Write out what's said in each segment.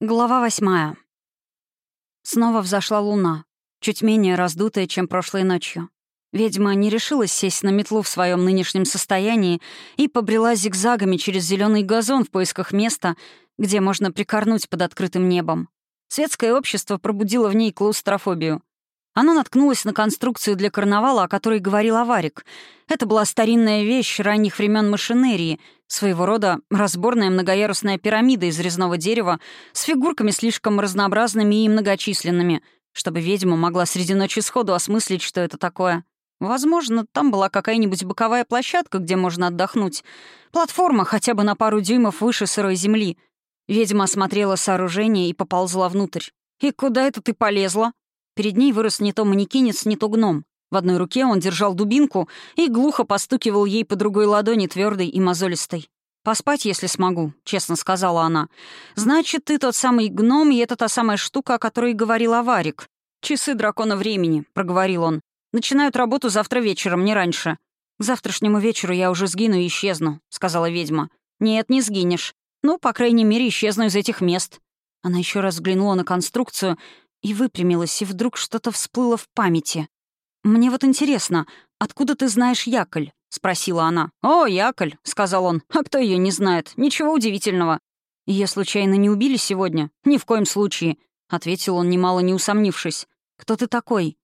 Глава восьмая. Снова взошла луна, чуть менее раздутая, чем прошлой ночью. Ведьма не решилась сесть на метлу в своем нынешнем состоянии и побрела зигзагами через зеленый газон в поисках места, где можно прикорнуть под открытым небом. Светское общество пробудило в ней клаустрофобию. Она наткнулась на конструкцию для карнавала, о которой говорил Аварик. Это была старинная вещь ранних времен машинерии, своего рода разборная многоярусная пирамида из резного дерева с фигурками слишком разнообразными и многочисленными, чтобы ведьма могла среди ночи сходу осмыслить, что это такое. Возможно, там была какая-нибудь боковая площадка, где можно отдохнуть. Платформа хотя бы на пару дюймов выше сырой земли. Ведьма осмотрела сооружение и поползла внутрь. «И куда это ты полезла?» Перед ней вырос не то манекинец, не то гном. В одной руке он держал дубинку и глухо постукивал ей по другой ладони, твердой и мозолистой. «Поспать, если смогу», — честно сказала она. «Значит, ты тот самый гном, и это та самая штука, о которой говорил Аварик. Часы дракона времени», — проговорил он. «Начинают работу завтра вечером, не раньше». «К завтрашнему вечеру я уже сгину и исчезну», — сказала ведьма. «Нет, не сгинешь. Ну, по крайней мере, исчезну из этих мест». Она еще раз взглянула на конструкцию и выпрямилась, и вдруг что-то всплыло в памяти. «Мне вот интересно, откуда ты знаешь Яколь?» — спросила она. «О, Яколь», — сказал он. «А кто ее не знает? Ничего удивительного». «Ее случайно не убили сегодня?» «Ни в коем случае», — ответил он, немало не усомнившись. «Кто ты такой?»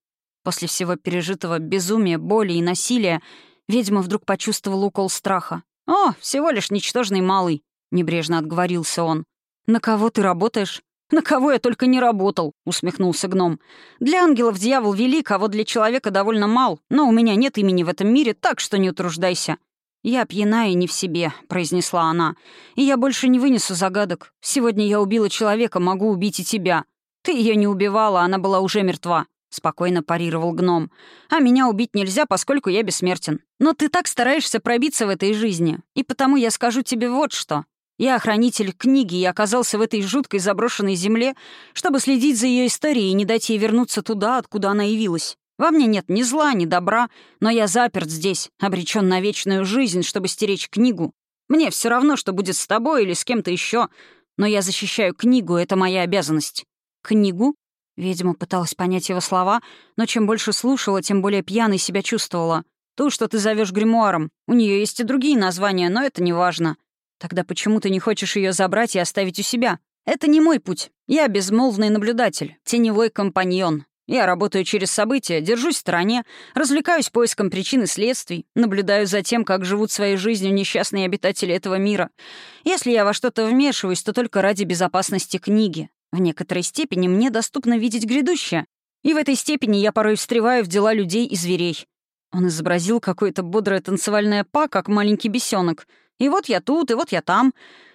После всего пережитого безумия, боли и насилия ведьма вдруг почувствовала укол страха. «О, всего лишь ничтожный малый», — небрежно отговорился он. «На кого ты работаешь?» «На кого я только не работал», — усмехнулся гном. «Для ангелов дьявол велик, а вот для человека довольно мал. Но у меня нет имени в этом мире, так что не утруждайся». «Я пьяна и не в себе», — произнесла она. «И я больше не вынесу загадок. Сегодня я убила человека, могу убить и тебя. Ты ее не убивала, она была уже мертва», — спокойно парировал гном. «А меня убить нельзя, поскольку я бессмертен. Но ты так стараешься пробиться в этой жизни. И потому я скажу тебе вот что. Я охранитель книги и оказался в этой жуткой заброшенной земле, чтобы следить за ее историей и не дать ей вернуться туда, откуда она явилась. Во мне нет ни зла, ни добра, но я заперт здесь, обречен на вечную жизнь, чтобы стеречь книгу. Мне все равно, что будет с тобой или с кем-то еще, но я защищаю книгу, это моя обязанность. Книгу? Ведьма пыталась понять его слова, но чем больше слушала, тем более пьяной себя чувствовала. Ту, что ты зовешь гримуаром. У нее есть и другие названия, но это не важно. Тогда почему ты не хочешь ее забрать и оставить у себя? Это не мой путь. Я безмолвный наблюдатель, теневой компаньон. Я работаю через события, держусь в стороне, развлекаюсь поиском причин и следствий, наблюдаю за тем, как живут своей жизнью несчастные обитатели этого мира. Если я во что-то вмешиваюсь, то только ради безопасности книги. В некоторой степени мне доступно видеть грядущее. И в этой степени я порой встреваю в дела людей и зверей. Он изобразил какое-то бодрое танцевальное па, как маленький бесенок, и вот я тут, и вот я там.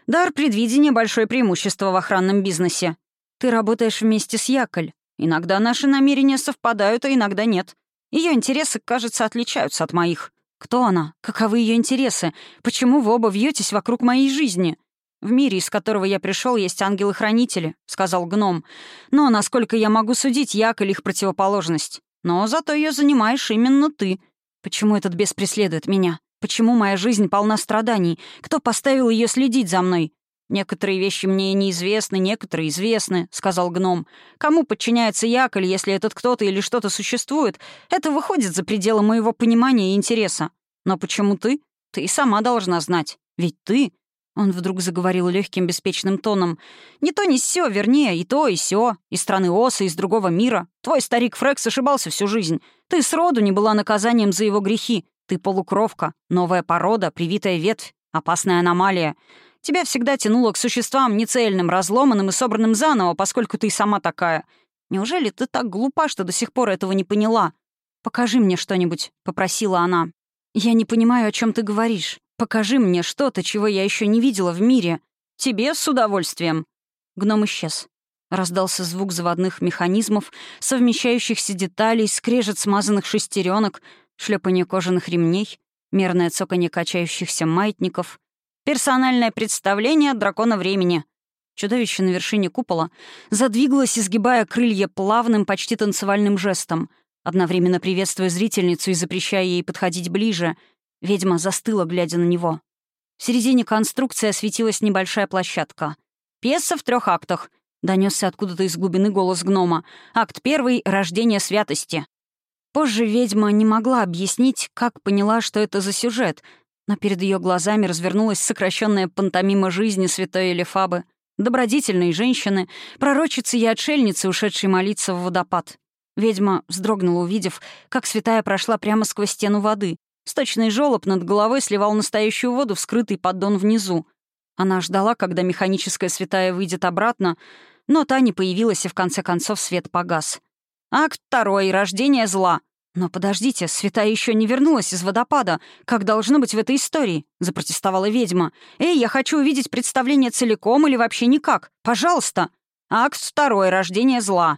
Дар предвидения — большое преимущество в охранном бизнесе. Ты работаешь вместе с Яколь. Иногда наши намерения совпадают, а иногда нет. Ее интересы, кажется, отличаются от моих. Кто она? Каковы ее интересы? Почему вы оба вьетесь вокруг моей жизни? В мире, из которого я пришел, есть ангелы-хранители, сказал гном. Но, насколько я могу судить, Яколь их противоположность. Но зато ее занимаешь именно ты. Почему этот бес преследует меня? Почему моя жизнь полна страданий? Кто поставил ее следить за мной? «Некоторые вещи мне неизвестны, некоторые известны», — сказал гном. «Кому подчиняется яколь, если этот кто-то или что-то существует? Это выходит за пределы моего понимания и интереса. Но почему ты? Ты и сама должна знать. Ведь ты...» Он вдруг заговорил легким беспечным тоном. «Не то, не сё, вернее, и то, и сё. Из страны Оса, из другого мира. Твой старик Фрекс ошибался всю жизнь. Ты сроду не была наказанием за его грехи. Ты полукровка, новая порода, привитая ветвь, опасная аномалия. Тебя всегда тянуло к существам нецельным, разломанным и собранным заново, поскольку ты сама такая. Неужели ты так глупа, что до сих пор этого не поняла? Покажи мне что-нибудь, попросила она. Я не понимаю, о чем ты говоришь. Покажи мне что-то, чего я еще не видела в мире. Тебе с удовольствием. Гном исчез. Раздался звук заводных механизмов, совмещающихся деталей, скрежет смазанных шестеренок, шлепанье кожаных ремней, мерное цоканье качающихся маятников, персональное представление дракона времени. Чудовище на вершине купола задвигалось, изгибая крылья плавным, почти танцевальным жестом, одновременно приветствуя зрительницу и запрещая ей подходить ближе. Ведьма застыла, глядя на него. В середине конструкции осветилась небольшая площадка. Пьеса в трех актах. донесся откуда-то из глубины голос гнома. «Акт первый — рождение святости». Позже ведьма не могла объяснить, как поняла, что это за сюжет, но перед ее глазами развернулась сокращенная пантомима жизни святой Элефабы, добродетельной женщины, пророчицы и отшельницы, ушедшей молиться в водопад. Ведьма вздрогнула, увидев, как святая прошла прямо сквозь стену воды. Сточный жёлоб над головой сливал настоящую воду в скрытый поддон внизу. Она ждала, когда механическая святая выйдет обратно, но та не появилась, и в конце концов свет погас. Акт второй. Рождение зла. «Но подождите, святая еще не вернулась из водопада. Как должно быть в этой истории?» — запротестовала ведьма. «Эй, я хочу увидеть представление целиком или вообще никак. Пожалуйста!» «Акт второй. Рождение зла».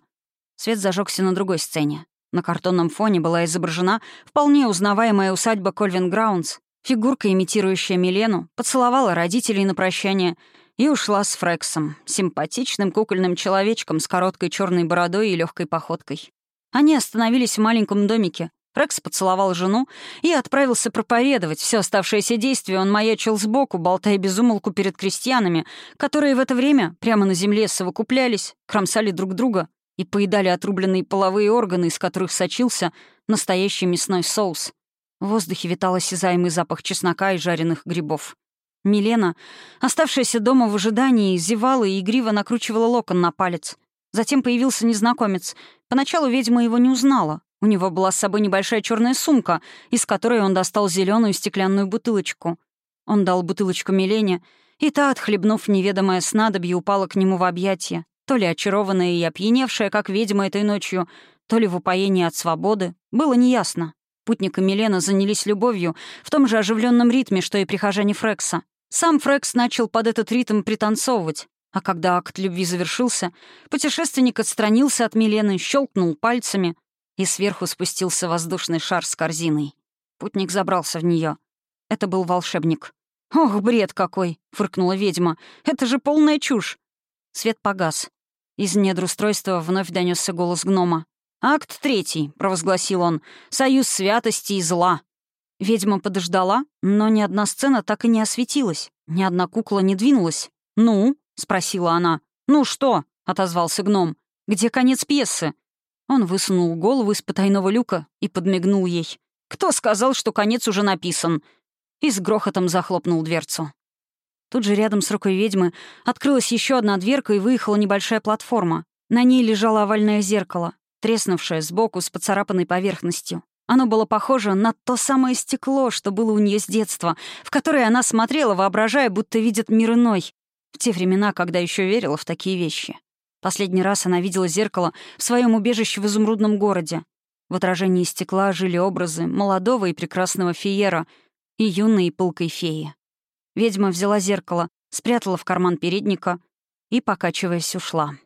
Свет зажегся на другой сцене. На картонном фоне была изображена вполне узнаваемая усадьба Кольвин Граундс. Фигурка, имитирующая Милену, поцеловала родителей на прощание и ушла с Фрексом, симпатичным кукольным человечком с короткой черной бородой и легкой походкой. Они остановились в маленьком домике. Рекс поцеловал жену и отправился проповедовать. Все оставшееся действие он маячил сбоку, болтая безумолку перед крестьянами, которые в это время прямо на земле совокуплялись, кромсали друг друга и поедали отрубленные половые органы, из которых сочился настоящий мясной соус. В воздухе витал осязаемый запах чеснока и жареных грибов. Милена, оставшаяся дома в ожидании, зевала и игриво накручивала локон на палец. Затем появился незнакомец. Поначалу ведьма его не узнала. У него была с собой небольшая черная сумка, из которой он достал зеленую стеклянную бутылочку. Он дал бутылочку Милене, и та, отхлебнув неведомое снадобье, упала к нему в объятия, то ли очарованная и опьяневшая, как ведьма этой ночью, то ли в упоении от свободы, было неясно. Путник и Милена занялись любовью в том же оживленном ритме, что и прихожане Фрекса. Сам Фрекс начал под этот ритм пританцовывать, а когда акт любви завершился, путешественник отстранился от Милены, щелкнул пальцами, и сверху спустился воздушный шар с корзиной. Путник забрался в нее. Это был волшебник. «Ох, бред какой!» — фыркнула ведьма. «Это же полная чушь!» Свет погас. Из недр устройства вновь донесся голос гнома. «Акт третий», — провозгласил он. «Союз святости и зла». Ведьма подождала, но ни одна сцена так и не осветилась. Ни одна кукла не двинулась. «Ну?» — спросила она. «Ну что?» — отозвался гном. «Где конец пьесы?» Он высунул голову из потайного люка и подмигнул ей. «Кто сказал, что конец уже написан?» И с грохотом захлопнул дверцу. Тут же рядом с рукой ведьмы открылась еще одна дверка и выехала небольшая платформа. На ней лежало овальное зеркало, треснувшее сбоку с поцарапанной поверхностью. Оно было похоже на то самое стекло, что было у нее с детства, в которое она смотрела, воображая, будто видит мир иной, в те времена, когда еще верила в такие вещи. Последний раз она видела зеркало в своем убежище в изумрудном городе. В отражении стекла жили образы молодого и прекрасного феера и юной и пылкой феи. Ведьма взяла зеркало, спрятала в карман передника и, покачиваясь, ушла.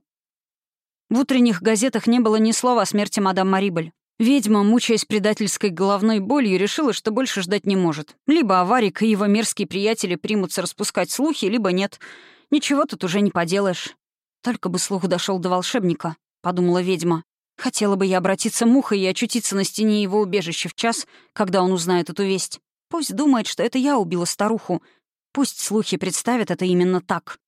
В утренних газетах не было ни слова о смерти мадам Марибель. Ведьма, мучаясь предательской головной болью, решила, что больше ждать не может. Либо Аварик и его мерзкие приятели примутся распускать слухи, либо нет — Ничего тут уже не поделаешь. Только бы слух дошел до волшебника, подумала ведьма. Хотела бы я обратиться мухой и очутиться на стене его убежища в час, когда он узнает эту весть. Пусть думает, что это я убила старуху. Пусть слухи представят это именно так.